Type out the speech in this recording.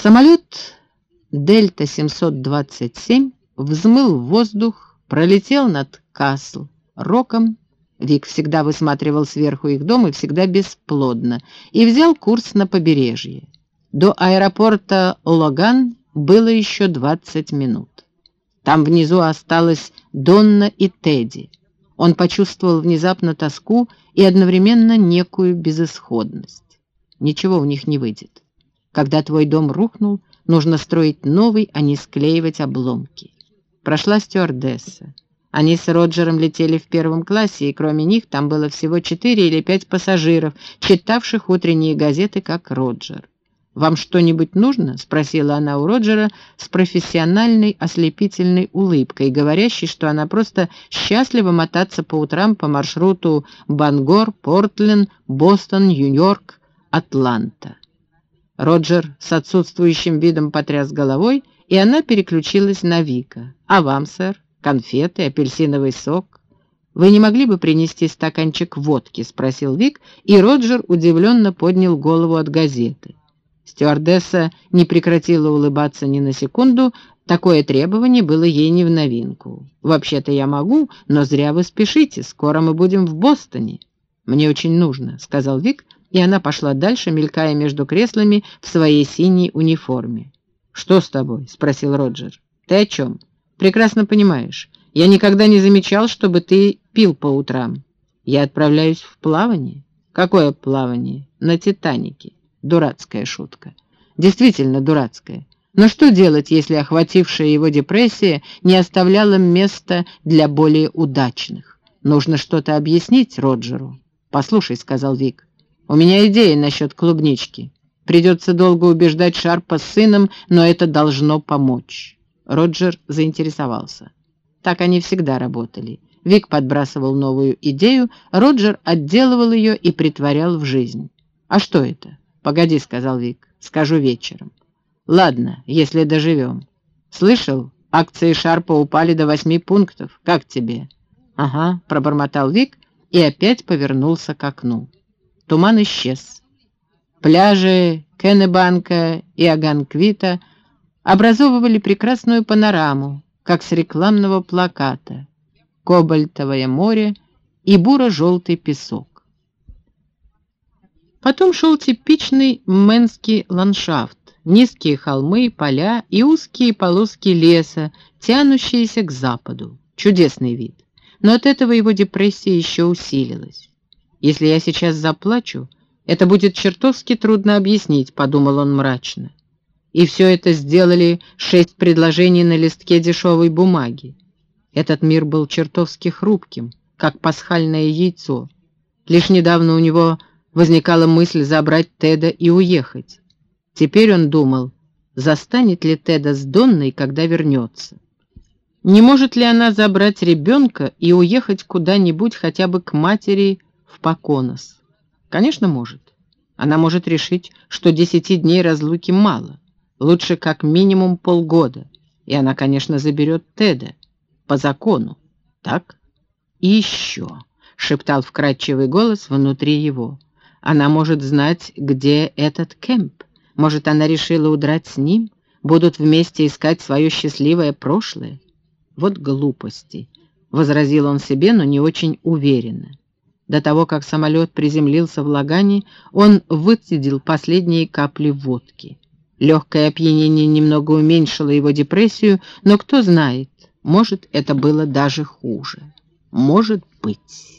Самолет Дельта-727 взмыл в воздух, пролетел над Касл, Роком, Вик всегда высматривал сверху их дом и всегда бесплодно, и взял курс на побережье. До аэропорта Логан было еще 20 минут. Там внизу осталась Донна и Тедди. Он почувствовал внезапно тоску и одновременно некую безысходность. Ничего у них не выйдет. Когда твой дом рухнул, нужно строить новый, а не склеивать обломки. Прошла стюардесса. Они с Роджером летели в первом классе, и кроме них там было всего четыре или пять пассажиров, читавших утренние газеты, как Роджер. «Вам что-нибудь нужно?» — спросила она у Роджера с профессиональной ослепительной улыбкой, говорящей, что она просто счастлива мотаться по утрам по маршруту Бангор, Портленд, Бостон, Нью-Йорк, Атланта. Роджер с отсутствующим видом потряс головой, и она переключилась на Вика. «А вам, сэр? Конфеты, апельсиновый сок?» «Вы не могли бы принести стаканчик водки?» — спросил Вик, и Роджер удивленно поднял голову от газеты. Стюардесса не прекратила улыбаться ни на секунду, такое требование было ей не в новинку. «Вообще-то я могу, но зря вы спешите, скоро мы будем в Бостоне». «Мне очень нужно», — сказал Вик, и она пошла дальше, мелькая между креслами в своей синей униформе. «Что с тобой?» — спросил Роджер. «Ты о чем?» «Прекрасно понимаешь. Я никогда не замечал, чтобы ты пил по утрам. Я отправляюсь в плавание». «Какое плавание?» «На Титанике». Дурацкая шутка. Действительно дурацкая. Но что делать, если охватившая его депрессия не оставляла места для более удачных? Нужно что-то объяснить Роджеру. «Послушай», — сказал Вик, — «у меня идея насчет клубнички. Придется долго убеждать Шарпа с сыном, но это должно помочь». Роджер заинтересовался. Так они всегда работали. Вик подбрасывал новую идею, Роджер отделывал ее и притворял в жизнь. «А что это?» «Погоди», — сказал Вик, — «скажу вечером». «Ладно, если доживем». «Слышал? Акции Шарпа упали до восьми пунктов. Как тебе?» «Ага», — пробормотал Вик и опять повернулся к окну. Туман исчез. Пляжи Кеннебанка и Аганквита образовывали прекрасную панораму, как с рекламного плаката. Кобальтовое море и буро-желтый песок. Потом шел типичный мэнский ландшафт, низкие холмы, поля и узкие полоски леса, тянущиеся к западу. Чудесный вид. Но от этого его депрессия еще усилилась. «Если я сейчас заплачу, это будет чертовски трудно объяснить», — подумал он мрачно. И все это сделали шесть предложений на листке дешевой бумаги. Этот мир был чертовски хрупким, как пасхальное яйцо. Лишь недавно у него возникала мысль забрать Теда и уехать. Теперь он думал, застанет ли Теда с Донной, когда вернется. Не может ли она забрать ребенка и уехать куда-нибудь хотя бы к матери в Поконос? Конечно, может. Она может решить, что десяти дней разлуки мало. Лучше как минимум полгода. И она, конечно, заберет Теда. По закону. Так? И еще, — шептал вкрадчивый голос внутри его. Она может знать, где этот Кэмп. Может, она решила удрать с ним? Будут вместе искать свое счастливое прошлое? Вот глупости, — возразил он себе, но не очень уверенно. До того, как самолет приземлился в Лагане, он выцедил последние капли водки. Легкое опьянение немного уменьшило его депрессию, но кто знает, может, это было даже хуже. Может быть.